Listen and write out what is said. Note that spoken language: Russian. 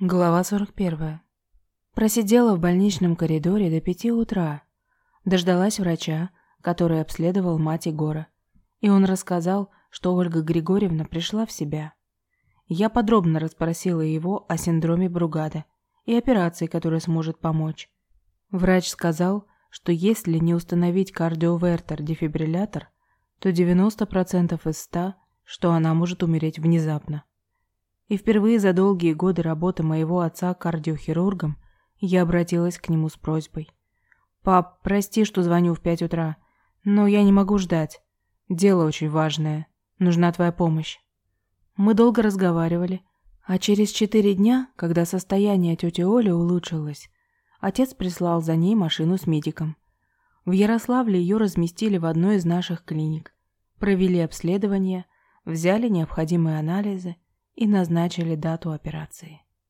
Глава 41. Просидела в больничном коридоре до пяти утра. Дождалась врача, который обследовал мать Егора. И он рассказал, что Ольга Григорьевна пришла в себя. Я подробно расспросила его о синдроме Бругада и операции, которая сможет помочь. Врач сказал, что если не установить кардиовертер-дефибриллятор, то 90% из 100, что она может умереть внезапно. И впервые за долгие годы работы моего отца кардиохирургом я обратилась к нему с просьбой. «Пап, прости, что звоню в пять утра, но я не могу ждать. Дело очень важное. Нужна твоя помощь». Мы долго разговаривали, а через четыре дня, когда состояние тети Оли улучшилось, отец прислал за ней машину с медиком. В Ярославле ее разместили в одной из наших клиник, провели обследование, взяли необходимые анализы – и назначили дату операции.